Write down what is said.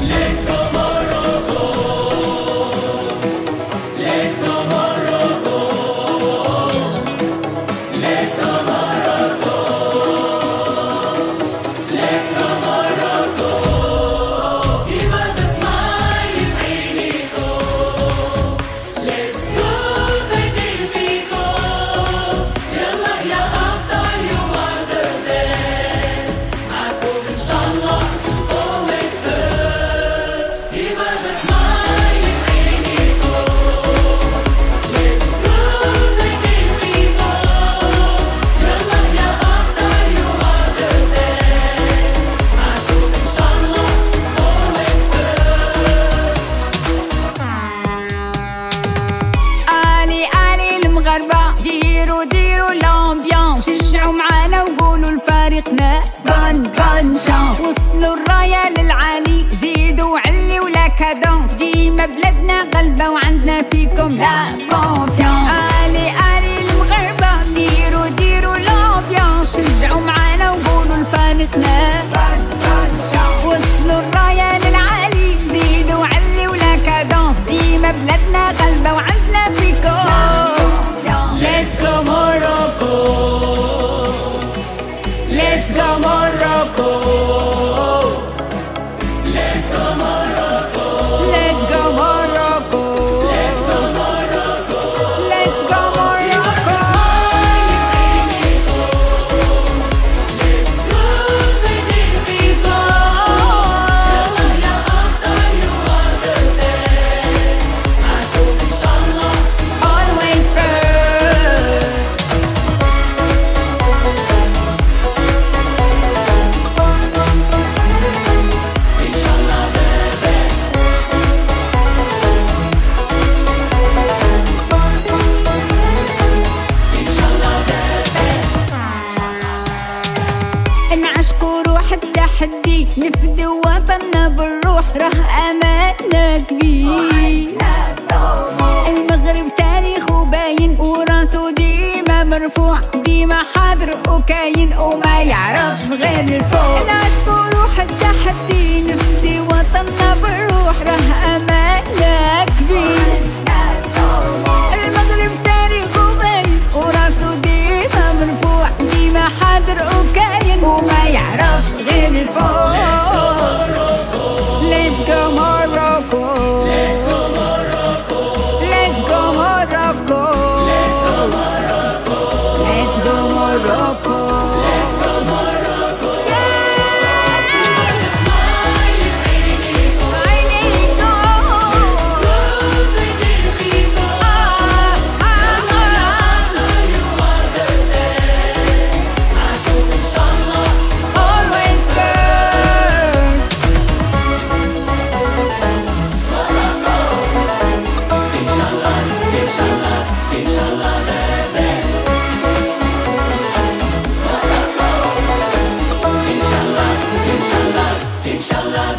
Listen. gitme bun, ben şey التحدي نفدي وطننا بالروح راه اماننا كبير المغرب تاريخه باين وراسو ديما مرفوع ديما حاضر وكاين وما يعرف غير الفوق نعشقوا روح التحدي نفدي وطننا بالروح راه اماننا كبير المغرب تاريخه باين وراسو ديما مرفوع ديما حاضر وكاين وما يعرف غير İnşallah, inşallah, inşallah